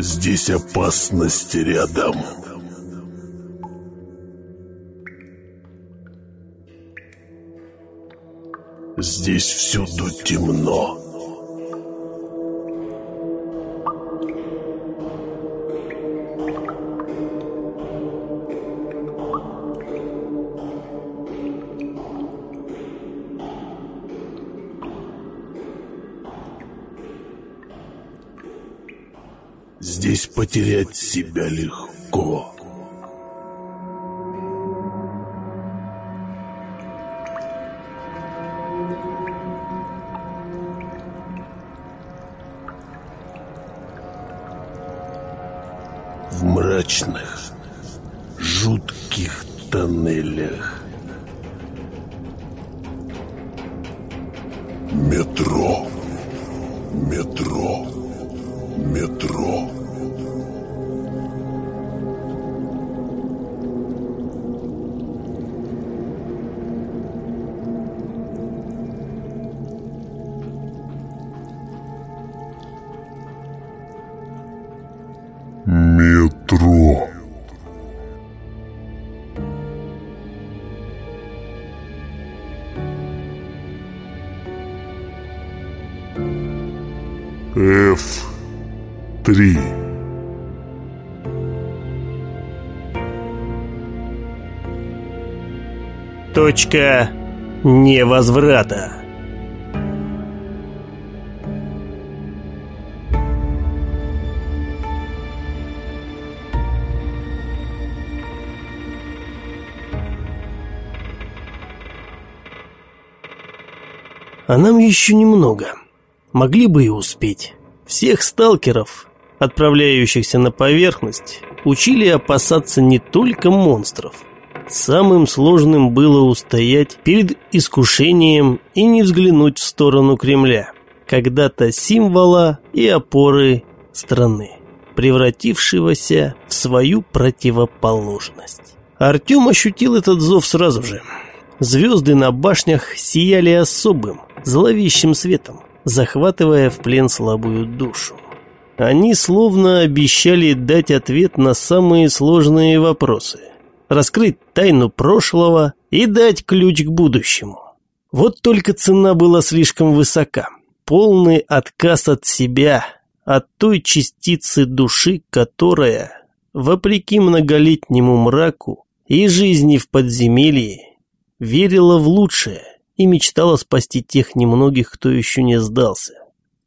Здесь опасность рядом. Здесь всюду темно. Здесь потерять себя легко. В мрачных, жутких тоннелях. Метро. F3 Точка невозврата. А нам еще немного. Могли бы и успеть. Всех сталкеров, отправляющихся на поверхность, учили опасаться не только монстров. Самым сложным было устоять перед искушением и не взглянуть в сторону Кремля, когда-то символа и опоры страны, превратившегося в свою противоположность. Артем ощутил этот зов сразу же. Звезды на башнях сияли особым, зловещим светом, захватывая в плен слабую душу. Они словно обещали дать ответ на самые сложные вопросы, раскрыть тайну прошлого и дать ключ к будущему. Вот только цена была слишком высока. Полный отказ от себя, от той частицы души, которая, вопреки многолетнему мраку и жизни в подземелье, верила в лучшее и мечтала спасти тех немногих, кто еще не сдался.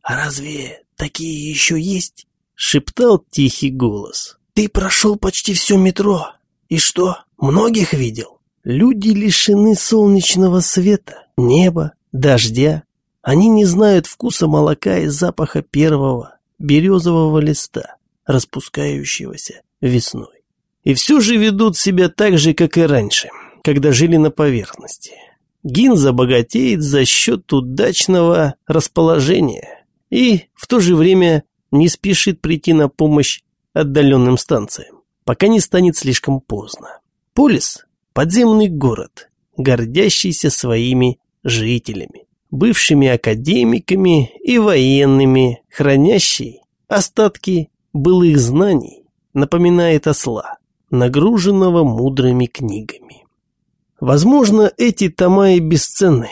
«А разве такие еще есть?» — шептал тихий голос. «Ты прошел почти все метро. И что, многих видел? Люди лишены солнечного света, неба, дождя. Они не знают вкуса молока и запаха первого березового листа, распускающегося весной. И все же ведут себя так же, как и раньше, когда жили на поверхности. Гинза богатеет за счет удачного расположения и в то же время не спешит прийти на помощь отдаленным станциям, пока не станет слишком поздно. Полис – подземный город, гордящийся своими жителями, бывшими академиками и военными, хранящий остатки былых знаний, напоминает осла, нагруженного мудрыми книгами. Возможно, эти тома и бесценны,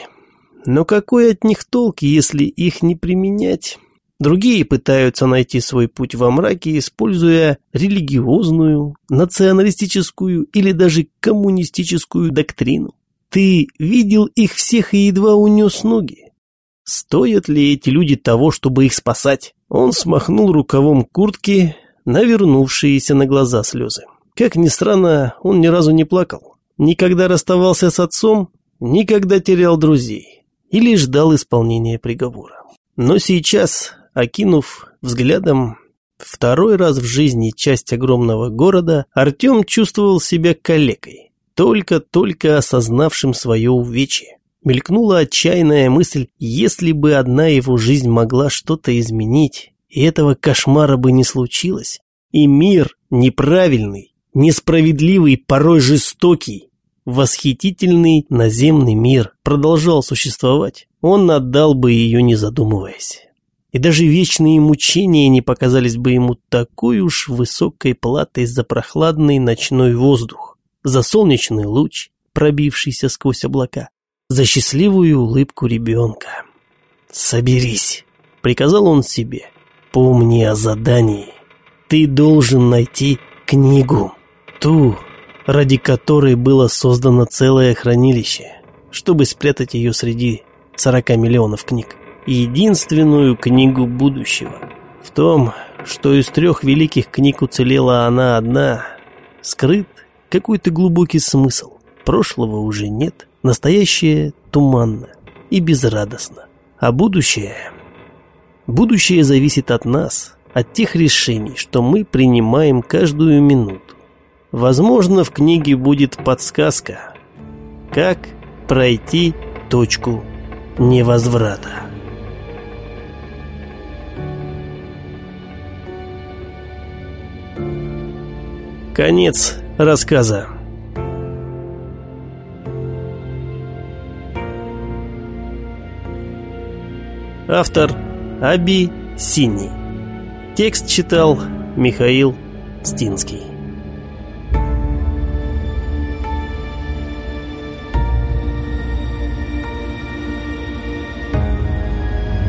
но какой от них толк, если их не применять? Другие пытаются найти свой путь во мраке, используя религиозную, националистическую или даже коммунистическую доктрину. Ты видел их всех и едва унес ноги. Стоят ли эти люди того, чтобы их спасать? Он смахнул рукавом куртки, навернувшиеся на глаза слезы. Как ни странно, он ни разу не плакал. Никогда расставался с отцом, никогда терял друзей или ждал исполнения приговора. Но сейчас, окинув взглядом второй раз в жизни часть огромного города, Артем чувствовал себя калекой, только-только осознавшим свое увечье. Мелькнула отчаянная мысль, если бы одна его жизнь могла что-то изменить, и этого кошмара бы не случилось, и мир неправильный, несправедливый, порой жестокий, восхитительный наземный мир продолжал существовать, он отдал бы ее не задумываясь. И даже вечные мучения не показались бы ему такой уж высокой платой за прохладный ночной воздух, за солнечный луч, пробившийся сквозь облака, за счастливую улыбку ребенка. «Соберись», — приказал он себе, — «помни о задании. Ты должен найти книгу, ту, ради которой было создано целое хранилище, чтобы спрятать ее среди 40 миллионов книг. Единственную книгу будущего. В том, что из трех великих книг уцелела она одна, скрыт какой-то глубокий смысл. Прошлого уже нет, настоящее туманно и безрадостно. А будущее... Будущее зависит от нас, от тех решений, что мы принимаем каждую минуту. Возможно, в книге будет подсказка, как пройти точку невозврата. Конец рассказа. Автор Аби Синий. Текст читал Михаил Стинский.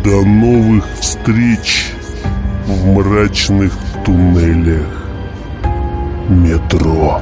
До новых встреч в мрачных туннелях метро.